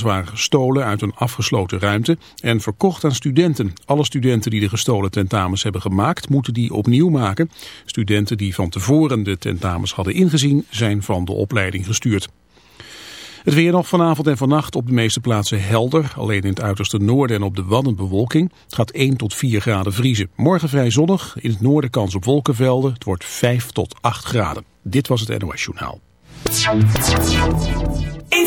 waren gestolen uit een afgesloten ruimte en verkocht aan studenten. Alle studenten die de gestolen tentamens hebben gemaakt, moeten die opnieuw maken. Studenten die van tevoren de tentamens hadden ingezien, zijn van de opleiding gestuurd. Het weer nog vanavond en vannacht op de meeste plaatsen helder. Alleen in het uiterste noorden en op de Wadden bewolking. Het gaat 1 tot 4 graden vriezen. Morgen vrij zonnig. In het noorden kans op wolkenvelden. Het wordt 5 tot 8 graden. Dit was het NOS Journaal. In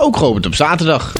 ook geopend op zaterdag.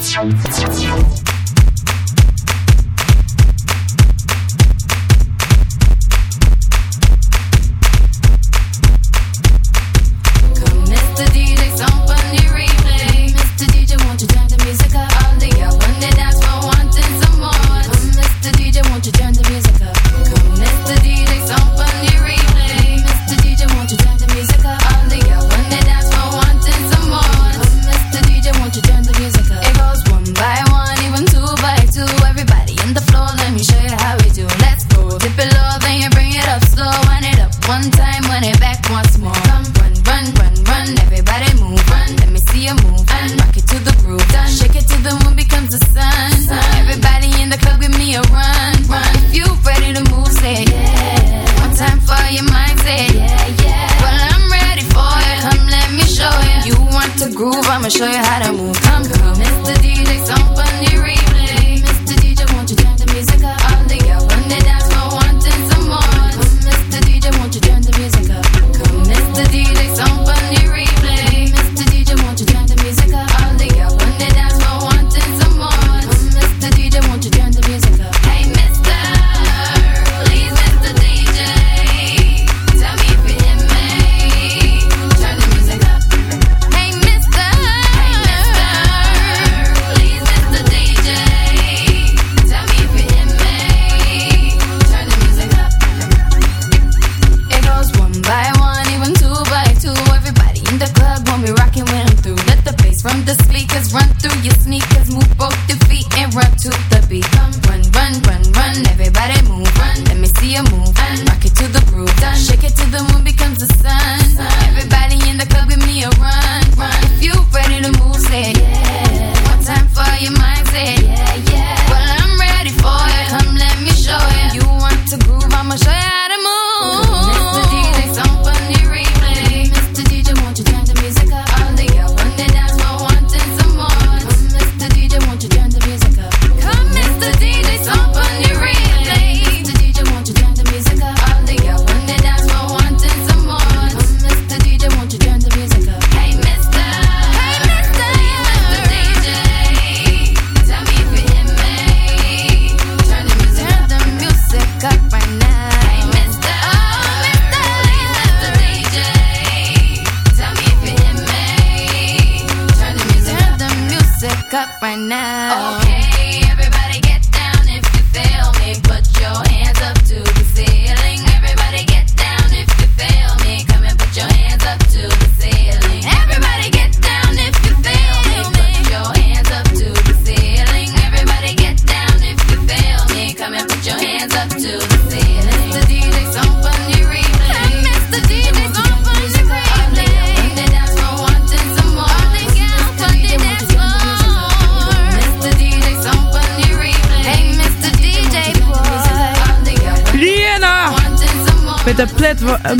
Sneakers. Move both your feet and run to the beat. Come run, run, run, run. Everybody move, run. Let me see you move. And rock it to the groove. Done. Shake it till the moon becomes the sun. Everybody in the club give me a run, run. If you ready to move, say yeah. One time for your mind, say yeah, yeah.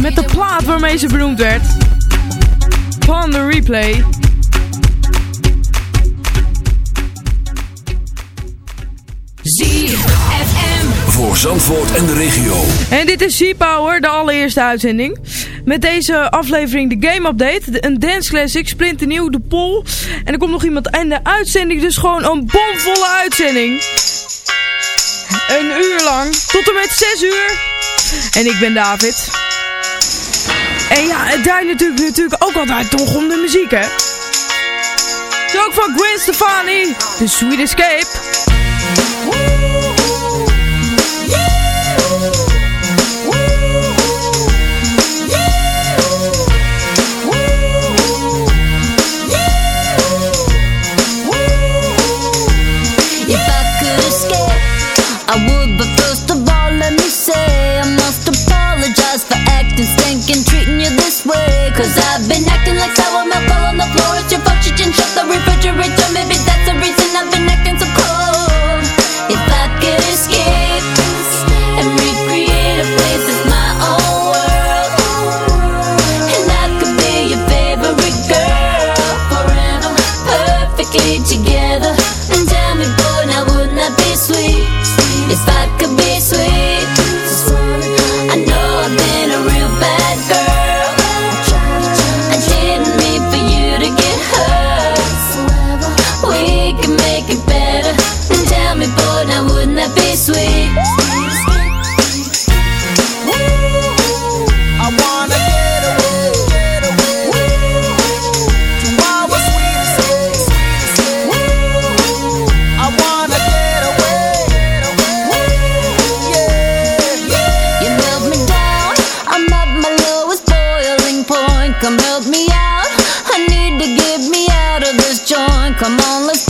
met, de plaat waarmee ze beroemd werd. Van de replay. ZFM voor Zandvoort en de regio. En dit is Z-Power, de allereerste uitzending. Met deze aflevering de Game Update, een Dance Classic, Splinter Nieuw, de Pool. En er komt nog iemand en de uitzending, dus gewoon een bomvolle uitzending. Een uur lang, tot en met zes uur. En ik ben David. En ja, het draait natuurlijk, natuurlijk ook altijd toch om de muziek, hè? Het is ook van Gwen Stefani, The Sweet Escape. way. Come on, let's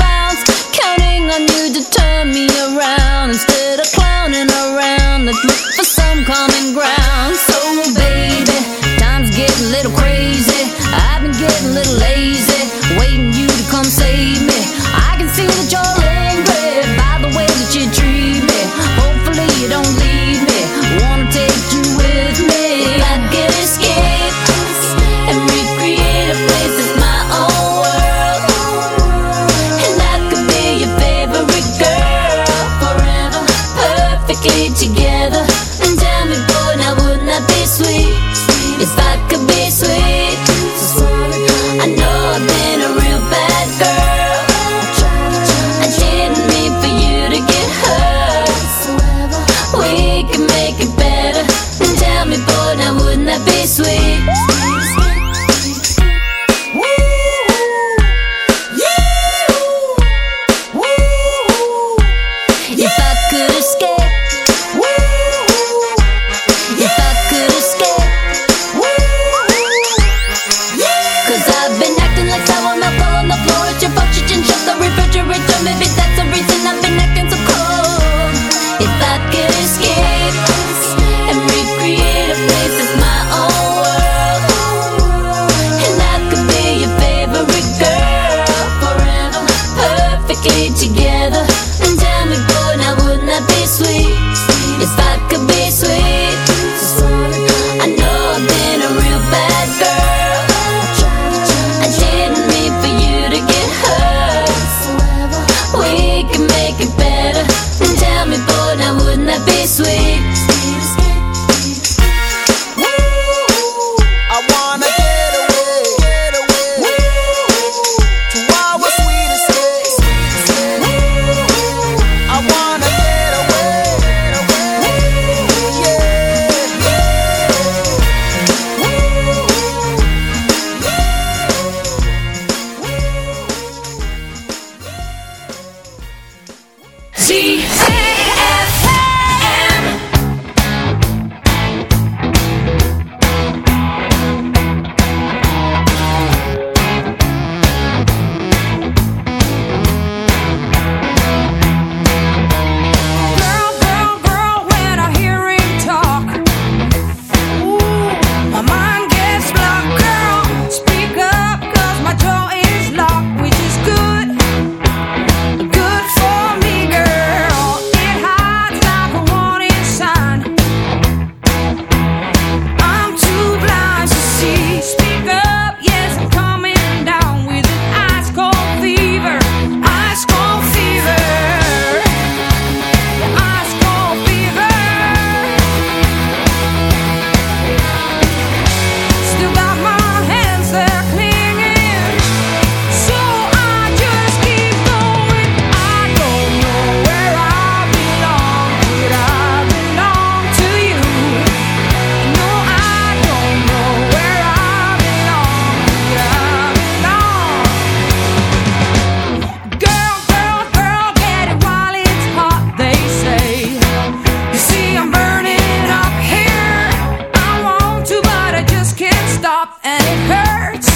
and it hurts.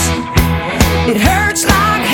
It hurts like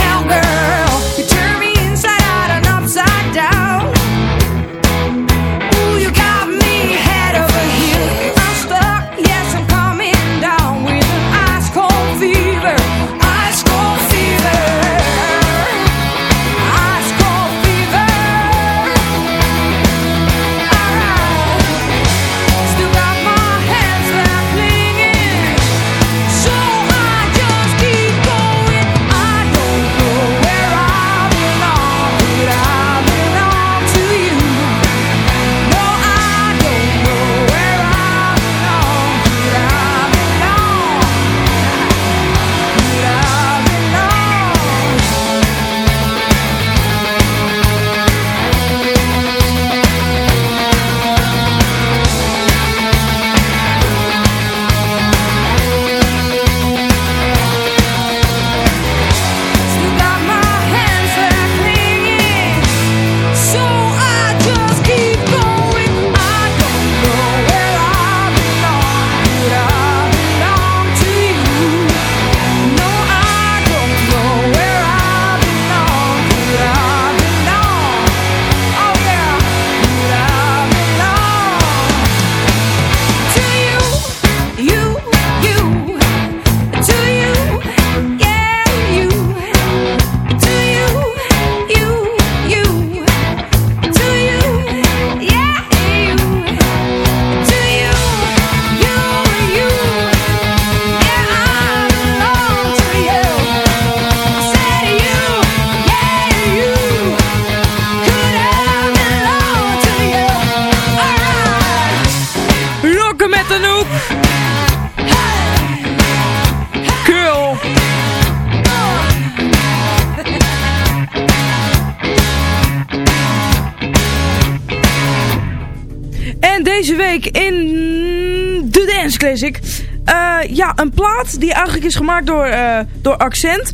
in de Dance Classic. eh, ja, een plaat die eigenlijk is gemaakt door, eh, door Accent.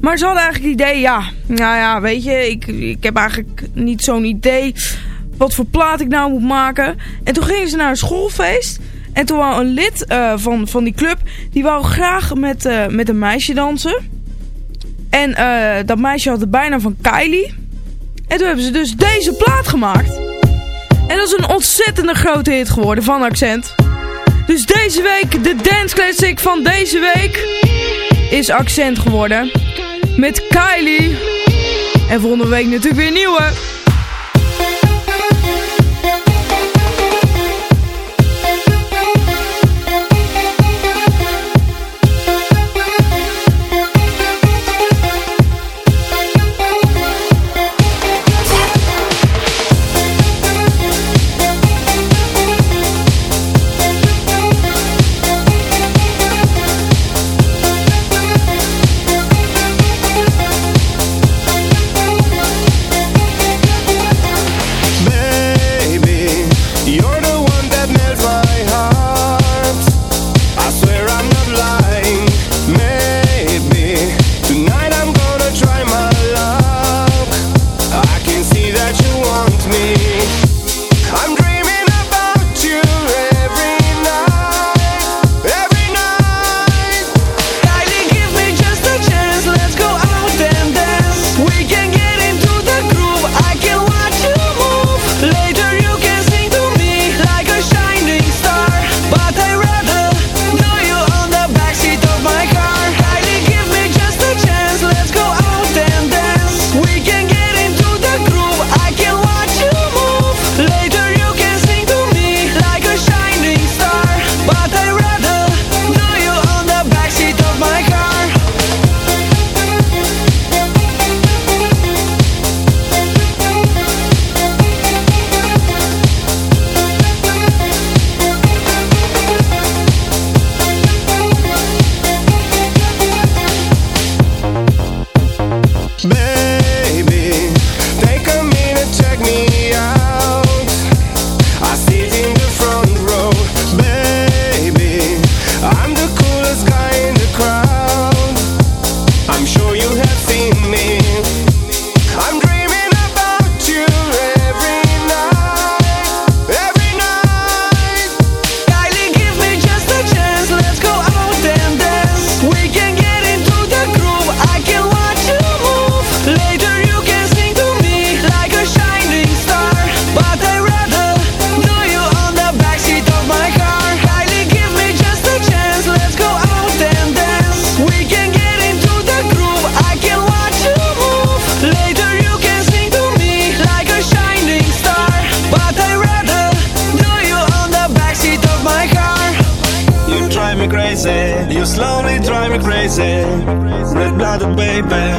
Maar ze hadden eigenlijk het idee, ja, nou ja, weet je, ik, ik heb eigenlijk niet zo'n idee wat voor plaat ik nou moet maken. En toen gingen ze naar een schoolfeest. En toen wou een lid eh, van, van die club, die wou graag met, met een meisje dansen. En dat meisje had de bijnaam van Kylie. En toen hebben ze dus deze plaat gemaakt. En dat is een ontzettende grote hit geworden van Accent. Dus deze week, de dance classic van deze week, is Accent geworden. Met Kylie. En volgende week natuurlijk weer nieuwe.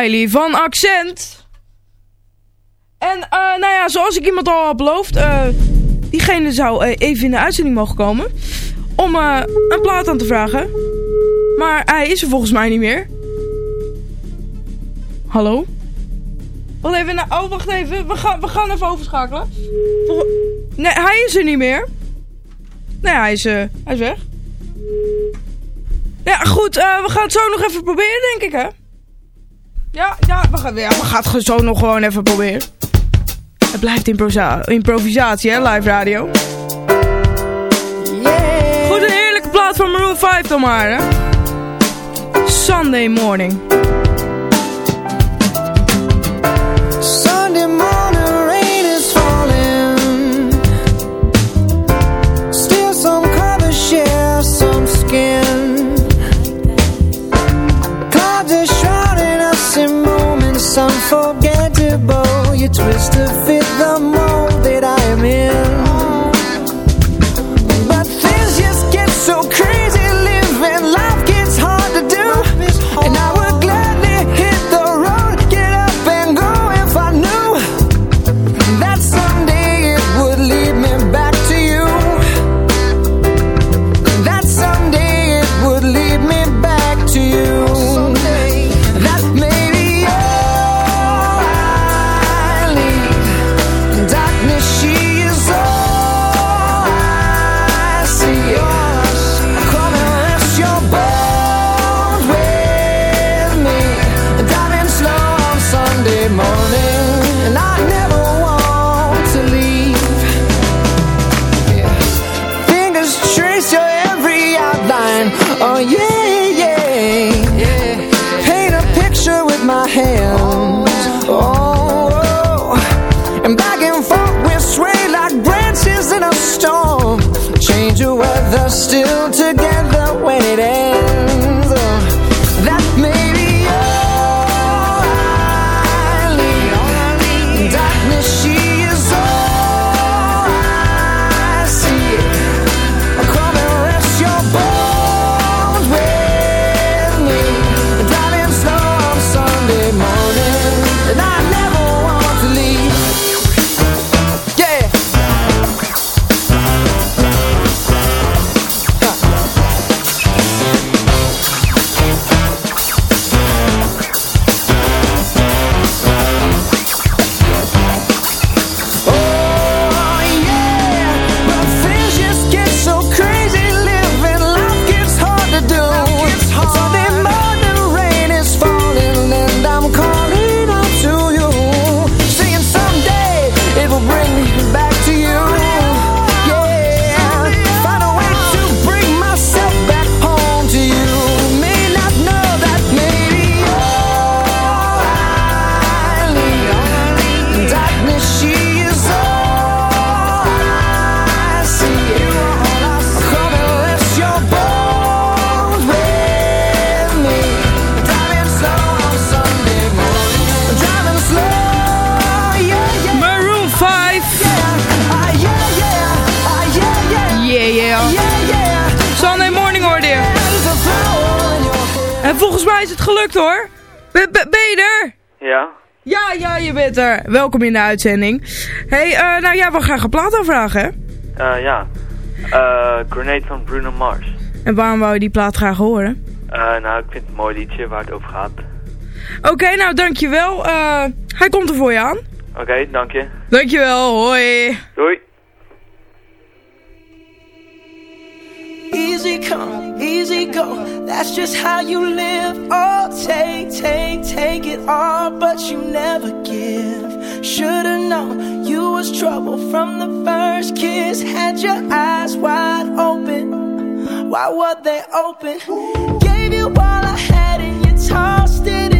Riley van Accent. En uh, nou ja, zoals ik iemand al had beloofd, uh, diegene zou eh, even in de uitzending mogen komen om een plaat aan te vragen. Maar hij is er volgens mij niet meer. Hallo? Wacht even, nou, oh wacht even, we, gaan we gaan even overschakelen. Nee, hij is er niet meer. Nee, hij is, hij is weg. Ja, goed, we gaan het zo nog even proberen, denk ik, hè? Ja, ja, we gaan, we gaan het zo nog gewoon even proberen. Het blijft improvisatie, hè, live radio. Yeah. Goed, een heerlijke plaat van Maroon 5 dan maar, hè. Sunday morning. twist to fit the mold. Welkom in de uitzending. hey, eh, nou ja, we gaan een plaat aanvragen, hè? Eh, ja. Eh, Grenade van Bruno Mars. En waarom wou je die plaat graag horen? nou, ik vind het een mooi liedje waar het over gaat. Oké, nou dankjewel. hij komt er voor je aan. Oké, okay, dank je. Dankjewel, hoi. Doei. Easy come, easy go. That's just how you live. Oh, take, take, take it all, but you never give. Should've known you was trouble from the first kiss. Had your eyes wide open. Why were they open? Gave you all I had and you tossed it.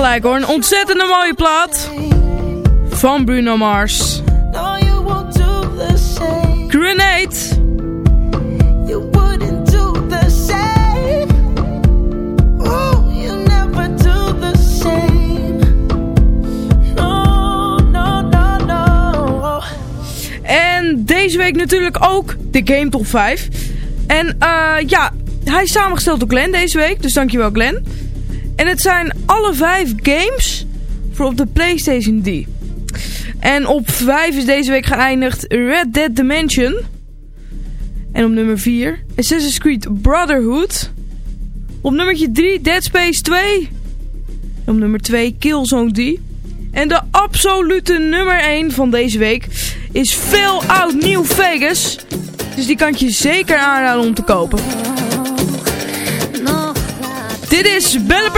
gelijk hoor. Een ontzettende mooie plaat. Van Bruno Mars. Grenade. En deze week natuurlijk ook de Game Top 5. En eh, ja, hij is samengesteld door Glenn deze week. Dus dankjewel Glenn. En het zijn alle vijf games voor op de PlayStation 3. En op 5 is deze week geëindigd Red Dead Dimension. En op nummer 4 Assassin's Creed Brotherhood. Op nummer 3 Dead Space 2. En op nummer 2 Killzone 3. En de absolute nummer 1 van deze week is veel oud New Vegas. Dus die kan je zeker aanraden om te kopen. Dit is Belle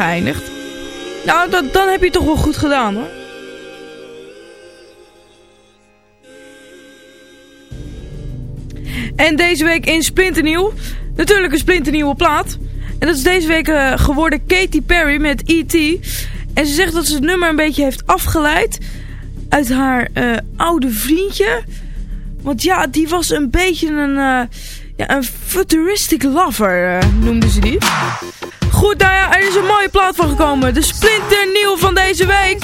geëindigd. Nou, dat, dan heb je toch wel goed gedaan hoor. En deze week in Splinternieuw. Natuurlijk een splinternieuwe plaat. En dat is deze week eh, geworden Katy Perry met E.T. En ze zegt dat ze het nummer een beetje heeft afgeleid uit haar eh, oude vriendje. Want ja, die was een beetje een, uh, ja, een futuristic lover, noemde ze die. Goed, nou daar is een mooie plaat van gekomen. De splinternieuw van deze week.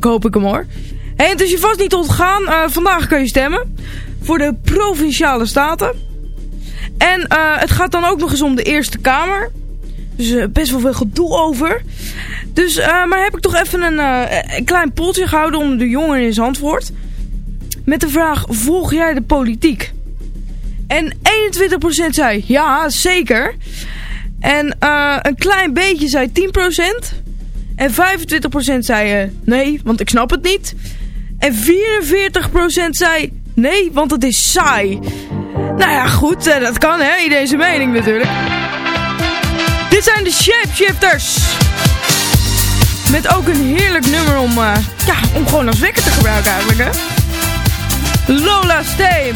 Dan koop ik hem hoor. Hey, het is je vast niet ontgaan. Uh, vandaag kun je stemmen voor de Provinciale Staten. En uh, het gaat dan ook nog eens om de Eerste Kamer. Dus uh, best wel veel gedoe over. Dus, maar heb ik toch even een, klein poltje gehouden onder de jongeren in Zandvoort. Met de vraag, volg jij de politiek? En 21% zei, ja, zeker. En een klein beetje zei 10%. En 25% zei uh, nee, want ik snap het niet. En 44% zei nee, want het is saai. Nou ja, goed, uh, dat kan hè, iedereen zijn mening natuurlijk. Dit zijn de Shapeshifters. Met ook een heerlijk nummer om, ja, om gewoon als wekker te gebruiken eigenlijk hè. Lola Steen.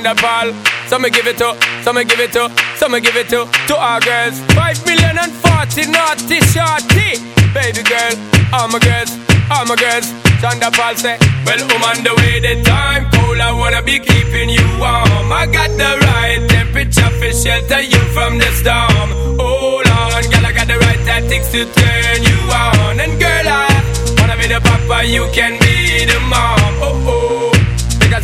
Thunderball. Some give it to, some give it to, some give it to, to our girls. Five million and forty naughty shorty. Baby girl, all my girls, all my girls. Thunderball say, Well, I'm on the way, the time cold. I wanna be keeping you warm. I got the right temperature for shelter you from the storm. Hold on, girl, I got the right tactics to turn you on. And girl, I wanna be the papa, you can be the mom.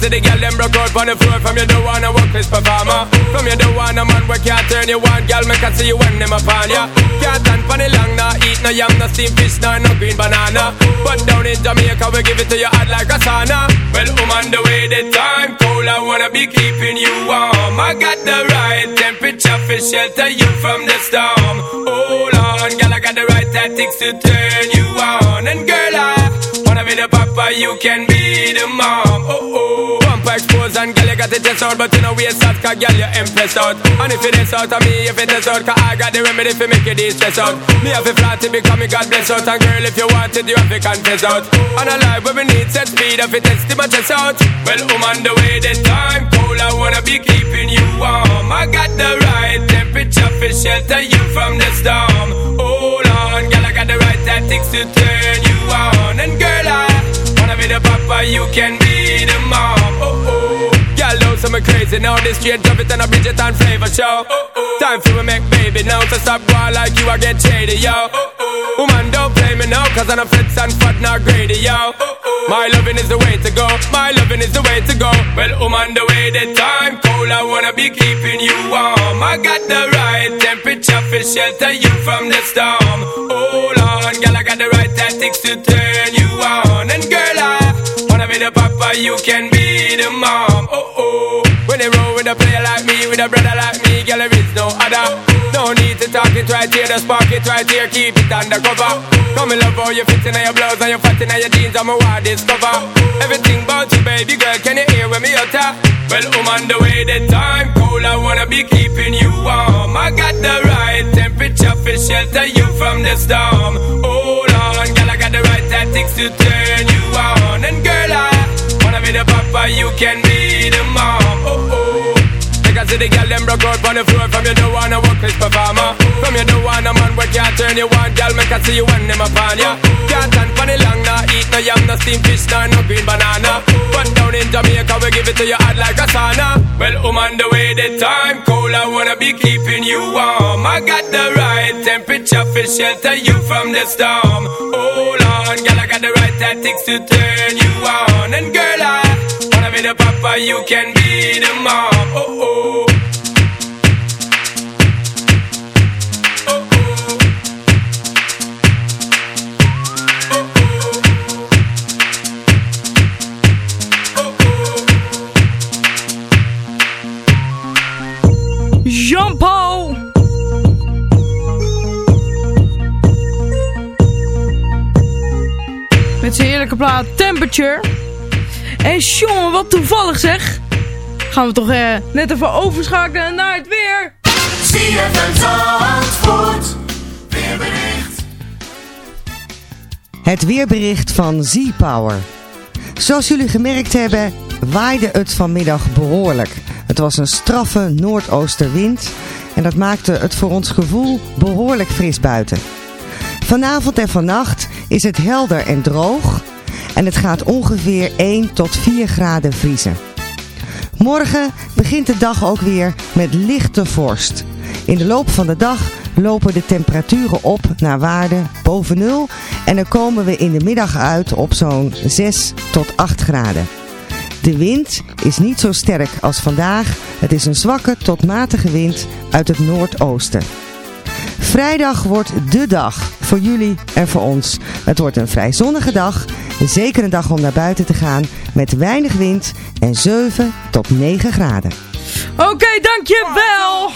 Oh. The girl them broke out on the floor. From you don't wanna work this performer. From you don't want a man where can't turn you on Girl, make I see you when them upon ya Can't stand for the long, nah Eat no yam, no steamed fish, nah, no green banana. But down in Jamaica, we give it to you hot like a sauna. Well, I'm on the way, the time cold I wanna be keeping you warm. I got the right temperature for shelter you from the storm. Hold on, girl, I got the right tactics to turn you on. And girl, I wanna be the papa, you can be the mom. Oh, oh Bumper exposed and girl, you got it test out But you know we out, cause girl, you impressed out. And if it is out of me, if it is out Cause I got the remedy for make it stress out. Me have a flat to become me God bless out. And girl, if you want it, you have to confess out. And a life where we need set speed If it test my chest out. Well, I'm on the way, the time cold I wanna be keeping you warm. I got the right temperature for shelter you from the storm. Hold on, girl, I got the right tactics to turn you on. And girl, I wanna be the papa, you can be the mom. Oh, oh Some crazy now This straight drop it and a Bridget and flavor show. Time for we make baby now To stop going like you, I get shady, yo. Woman, don't play me now Cause I'm a fits and fat, not greedy, yo. My loving is the way to go My loving is the way to go Well, I'm on the way, the time cold I wanna be keeping you warm I got the right temperature for shelter you from the storm Hold on, girl, I got the right tactics to turn you on And girl, I be the papa, you can be the mom. Oh, oh. When they roll with a player like me With a brother like me, girl, there is no other. No need to talk it right here Just spark it right here, keep it undercover. Come and love how you fit in your blouse And you fat in your jeans, I'm a wild discover. Everything about you, baby girl, can you hear when me utter? Well, I'm on the way, the time cold I wanna be keeping you warm. I got the right temperature for shelter you from the storm. Hold the right tactics to turn you on. And girl, I wanna be the papa, you can be the mom. Oh, oh Because the girl them broke out on the floor From you don't wanna work this performer. From you don't want a man where can't turn you on Girl, make I see you when them upon ya. Can't stand for the long, nah Eat no yam, no steamed fish, nah, no green banana. But down in Jamaica, we give it to you hot like a sauna. Well, I'm on the way, the time cold I wanna be keeping you warm. I got the right temperature for shelter you from the storm. Hold on, girl, I got the right tactics to turn you on. And girl, I wanna be papa, you can be the mom Oh, oh Jean-Paul! Met zijn heerlijke plaat Temperature. En jongen, wat toevallig zeg. Gaan we toch eh, net even overschakelen naar het weer. ZFM Zandvoort. Weerbericht. Het weerbericht van Z-Power. Zoals jullie gemerkt hebben, waaide het vanmiddag behoorlijk. Het was een straffe noordoosterwind en dat maakte het voor ons gevoel behoorlijk fris buiten. Vanavond en vannacht is het helder en droog en het gaat ongeveer 1 tot 4 graden vriezen. Morgen begint de dag ook weer met lichte vorst. In de loop van de dag lopen de temperaturen op naar waarde boven nul en dan komen we in de middag uit op zo'n 6 tot 8 graden. De wind is niet zo sterk als vandaag. Het is een zwakke tot matige wind uit het noordoosten. Vrijdag wordt de dag voor jullie en voor ons. Het wordt een vrij zonnige dag. Zeker een dag om naar buiten te gaan met weinig wind en 7 tot 9 graden. Oké, dankjewel!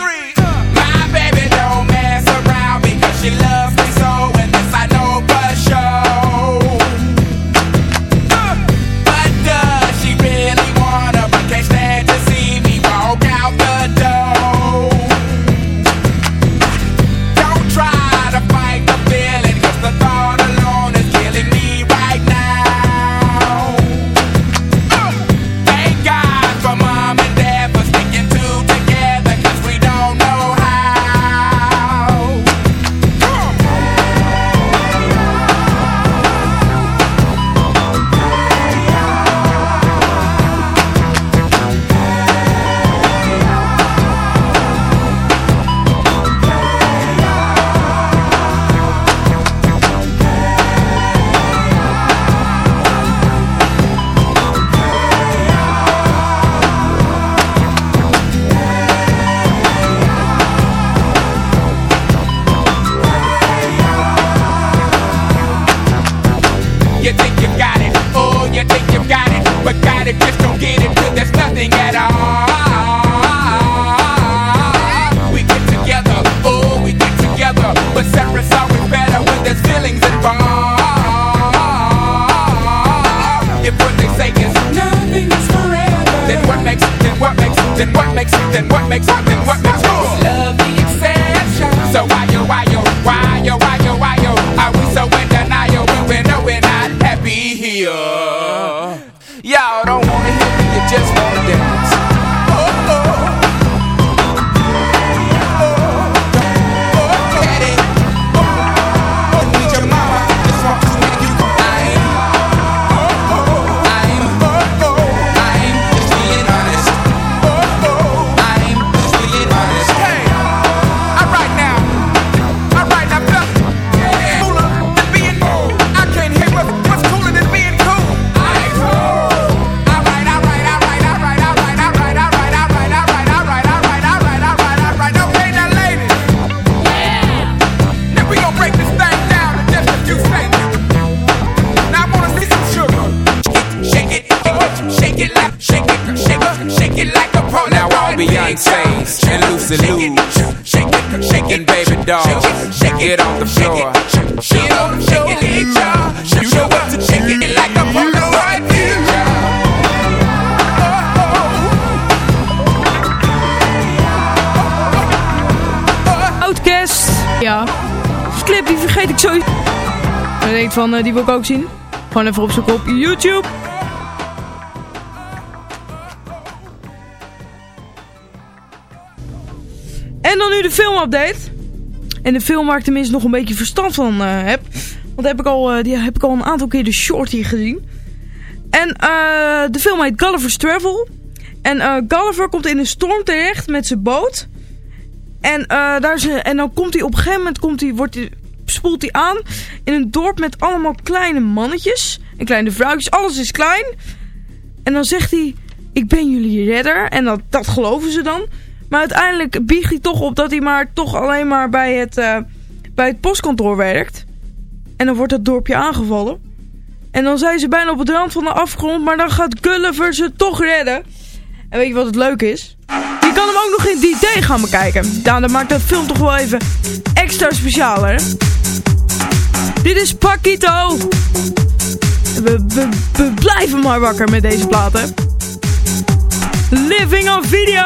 Then What makes something? What makes cool? Get on the floor. it, on, shake it, shake it, You know what to shake it like a Polaroid picture. Outcast. Ja. Clip, die vergeet ik sowieso. En je denkt van, eh, die wil ik ook zien. Gewoon even opzoeken op YouTube. En dan nu de filmupdate. En de film waar ik tenminste nog een beetje verstand van eh, heb. Want heb ik al, eh, die heb ik al een aantal keer de short hier gezien. En eh, de film heet Gulliver's Travel. En Gulliver komt in een storm terecht met zijn boot. En, daar is en dan komt hij op een gegeven moment komt hij, wordt hij, spoelt hij aan in een dorp met allemaal kleine mannetjes en kleine vrouwtjes. Alles is klein. En dan zegt hij, ik ben jullie redder. En dat, dat geloven ze dan. Maar uiteindelijk biegt hij toch op dat hij maar toch alleen maar bij het, eh, bij het postkantoor werkt. En dan wordt dat dorpje aangevallen. En dan zijn ze bijna op het rand van de afgrond. Maar dan gaat Gulliver ze toch redden. En weet je wat het leuke is? Je kan hem ook nog in 3D gaan bekijken. Nou, maakt dat film toch wel even extra speciaal, hè? Dit is Paquito. We, we, we blijven maar wakker met deze platen. Living on video.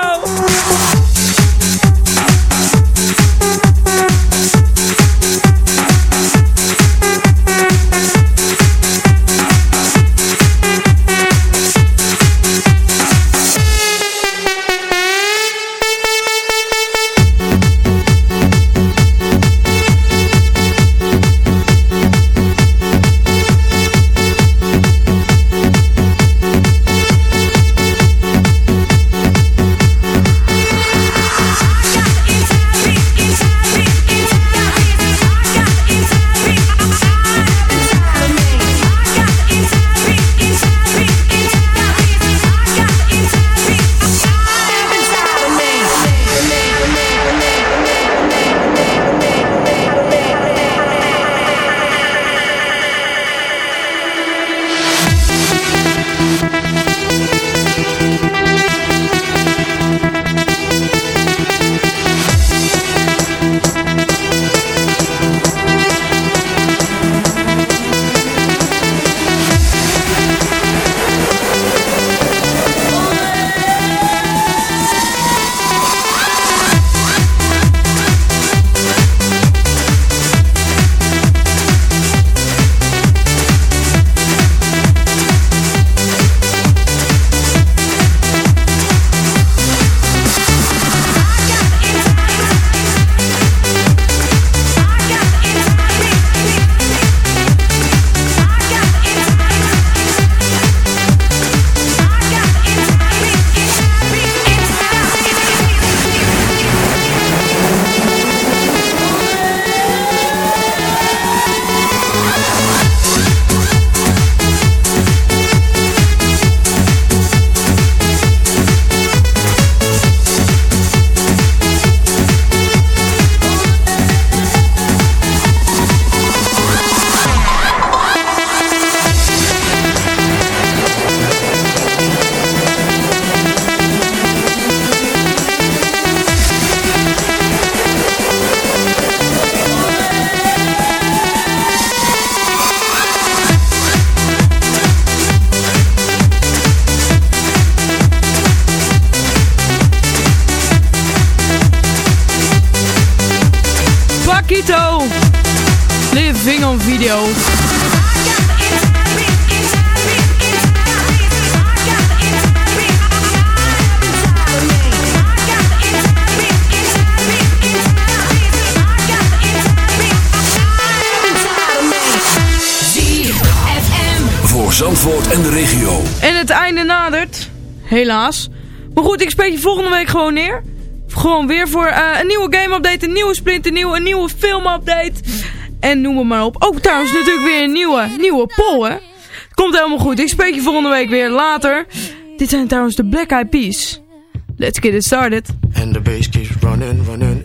Zandvoort en de regio. En het einde nadert. Helaas. Maar goed, ik spreek je volgende week gewoon neer. Gewoon weer voor eh, een nieuwe game update, een nieuwe splinternieuw, een nieuwe film update. En noem het maar op. Ook trouwens natuurlijk weer een nieuwe, nieuwe poll hè. Komt helemaal goed. Ik spreek je volgende week weer later. Dit zijn trouwens de Black Eyed Peas. Let's get it started. And the bass keeps running, running,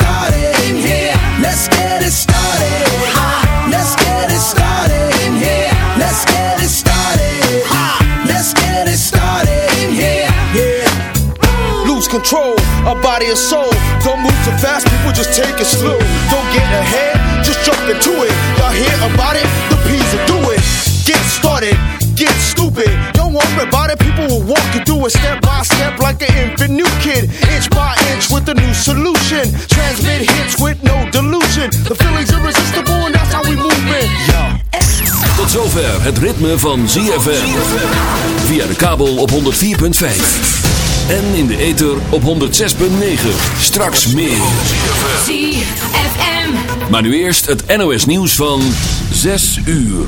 control of body and soul. Don't move too fast, people just take it slow. Don't get ahead, just jump into it. Y'all hear about it? The P's will do it. Get started, get stupid. Don't worry about it, people will walk you through it step by step like an infant new kid. Inch by inch with a new solution. Transmit hits with no delusion. The feeling's irresistible and that's how we move it. Yo. Tot zover het ritme van ZFM. Via de kabel op 104.5. En in de ether op 106.9. Straks meer. ZFM. Maar nu eerst het NOS nieuws van 6 uur.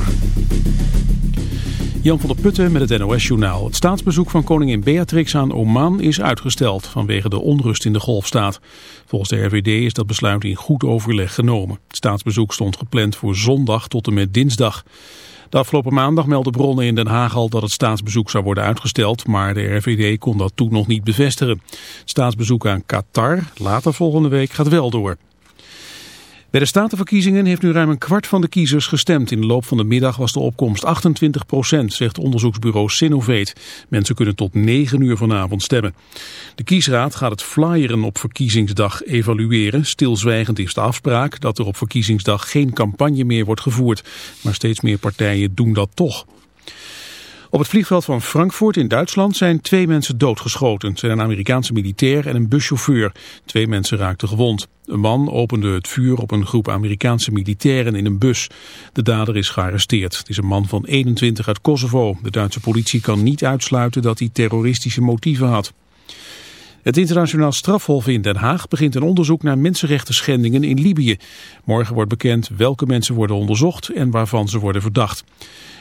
Jan van der Putten met het NOS-journaal. Het staatsbezoek van koningin Beatrix aan Oman is uitgesteld vanwege de onrust in de golfstaat. Volgens de RVD is dat besluit in goed overleg genomen. Het staatsbezoek stond gepland voor zondag tot en met dinsdag. Afgelopen maandag meldden bronnen in Den Haag al dat het staatsbezoek zou worden uitgesteld, maar de RVD kon dat toen nog niet bevestigen. Staatsbezoek aan Qatar, later volgende week, gaat wel door. Bij de statenverkiezingen heeft nu ruim een kwart van de kiezers gestemd. In de loop van de middag was de opkomst 28 procent, zegt onderzoeksbureau Sinovate. Mensen kunnen tot 9 uur vanavond stemmen. De kiesraad gaat het flyeren op verkiezingsdag evalueren. Stilzwijgend is de afspraak dat er op verkiezingsdag geen campagne meer wordt gevoerd. Maar steeds meer partijen doen dat toch. Op het vliegveld van Frankfurt in Duitsland zijn twee mensen doodgeschoten. Het zijn een Amerikaanse militair en een buschauffeur. Twee mensen raakten gewond. Een man opende het vuur op een groep Amerikaanse militairen in een bus. De dader is gearresteerd. Het is een man van 21 uit Kosovo. De Duitse politie kan niet uitsluiten dat hij terroristische motieven had. Het internationaal strafhof in Den Haag begint een onderzoek naar mensenrechten schendingen in Libië. Morgen wordt bekend welke mensen worden onderzocht en waarvan ze worden verdacht.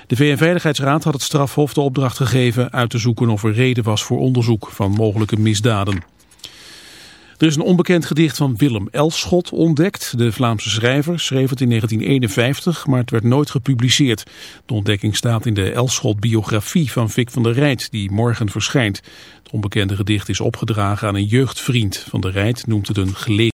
De VN-veiligheidsraad had het strafhof de opdracht gegeven uit te zoeken of er reden was voor onderzoek van mogelijke misdaden. Er is een onbekend gedicht van Willem Elschot ontdekt. De Vlaamse schrijver schreef het in 1951, maar het werd nooit gepubliceerd. De ontdekking staat in de Elschot-biografie van Vic van der Rijt, die morgen verschijnt. Het onbekende gedicht is opgedragen aan een jeugdvriend. Van der Rijt noemt het een gelezen.